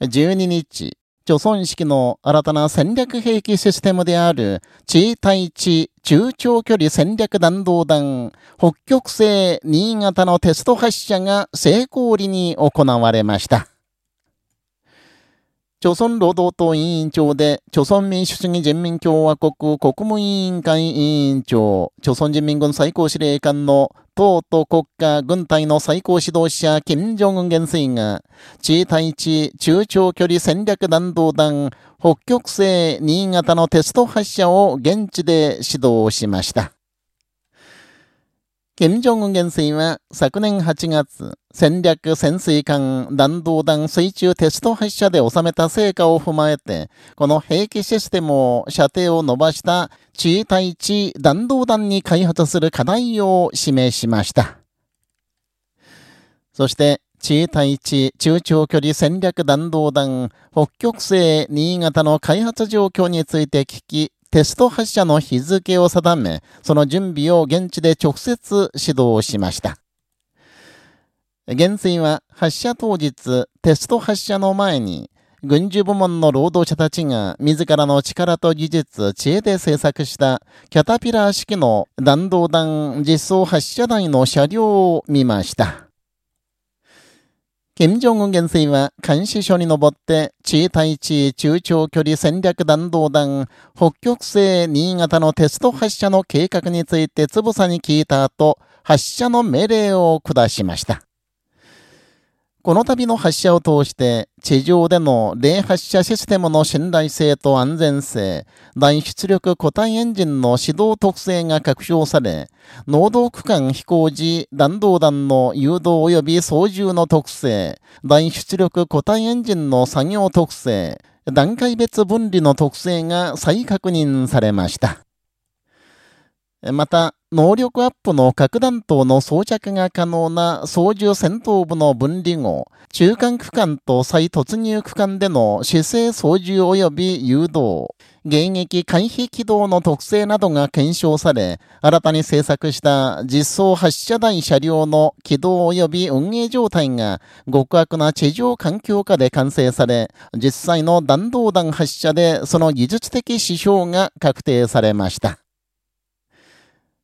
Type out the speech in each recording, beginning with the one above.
12日、朝鮮式の新たな戦略兵器システムである、地対地中長距離戦略弾道弾、北極星新潟のテスト発射が成功裏に行われました。朝鮮労働党委員長で、朝鮮民主主義人民共和国国務委員会委員長、朝鮮人民軍最高司令官の党と国家軍隊の最高指導者、金正恩元帥が、地対地中長距離戦略弾道弾、北極星新潟のテスト発射を現地で指導しました。金正恩元帥は昨年8月、戦略潜水艦弾道弾水中テスト発射で収めた成果を踏まえて、この兵器システムを射程を伸ばした地位対地弾道弾に開発する課題を示しました。そして、地位対地中長距離戦略弾道弾北極星新潟の開発状況について聞き、テスト発射の日付を定め、その準備を現地で直接指導しました。元帥は発射当日、テスト発射の前に、軍需部門の労働者たちが自らの力と技術、知恵で製作したキャタピラー式の弾道弾実装発射台の車両を見ました。金正恩元帥は監視所に登って、地対地中長距離戦略弾道弾、北極星新潟のテスト発射の計画についてつぶさに聞いた後、発射の命令を下しました。この度の発射を通して、地上での冷発射システムの信頼性と安全性、大出力固体エンジンの始動特性が確証され、濃度区間飛行時弾道弾の誘導及び操縦の特性、大出力固体エンジンの作業特性、段階別分離の特性が再確認されました。また、能力アップの核弾頭の装着が可能な操縦戦闘部の分離後、中間区間と再突入区間での姿勢操縦及び誘導、迎撃回避軌道の特性などが検証され、新たに製作した実装発射台車両の軌道及び運営状態が極悪な地上環境下で完成され、実際の弾道弾発射でその技術的指標が確定されました。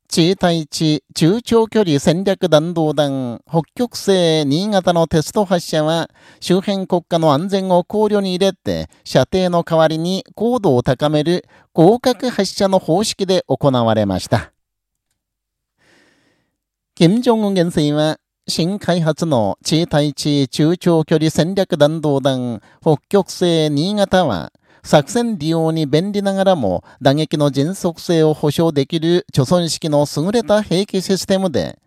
地対地中長距離戦略弾道弾北極星新潟のテスト発射は周辺国家の安全を考慮に入れて射程の代わりに高度を高める広角発射の方式で行われました。金正恩元帥は新開発の地対地中長距離戦略弾道弾北極星新潟は作戦利用に便利ながらも打撃の迅速性を保証できる貯村式の優れた兵器システムで、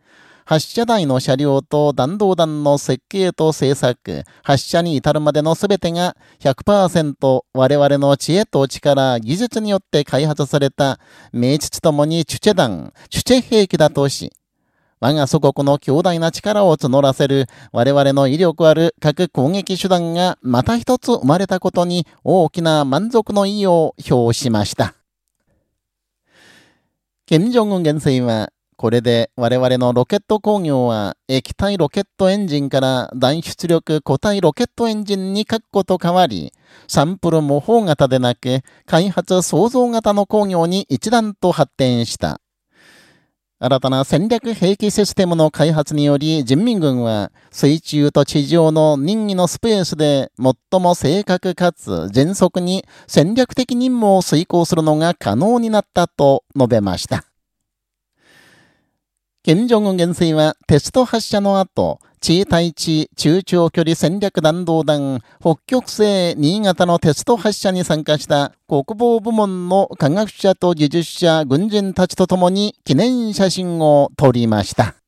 発射台の車両と弾道弾の設計と製作、発射に至るまでの全てが100%我々の知恵と力、技術によって開発された名実ともにチュチェ弾、チュチェ兵器だとし、我が祖国の強大な力を募らせる我々の威力ある核攻撃手段がまた一つ生まれたことに大きな満足の意を表しました。金正恩元帥は、これで我々のロケット工業は液体ロケットエンジンから大出力固体ロケットエンジンに書くこと変わり、サンプル模倣型でなく開発創造型の工業に一段と発展した。新たな戦略兵器システムの開発により人民軍は水中と地上の任意のスペースで最も正確かつ迅速に戦略的任務を遂行するのが可能になったと述べました。金正恩元帥はテスト発射の後、地対地中長距離戦略弾道弾北極星新潟のテスト発射に参加した国防部門の科学者と技術者、軍人たちと共に記念写真を撮りました。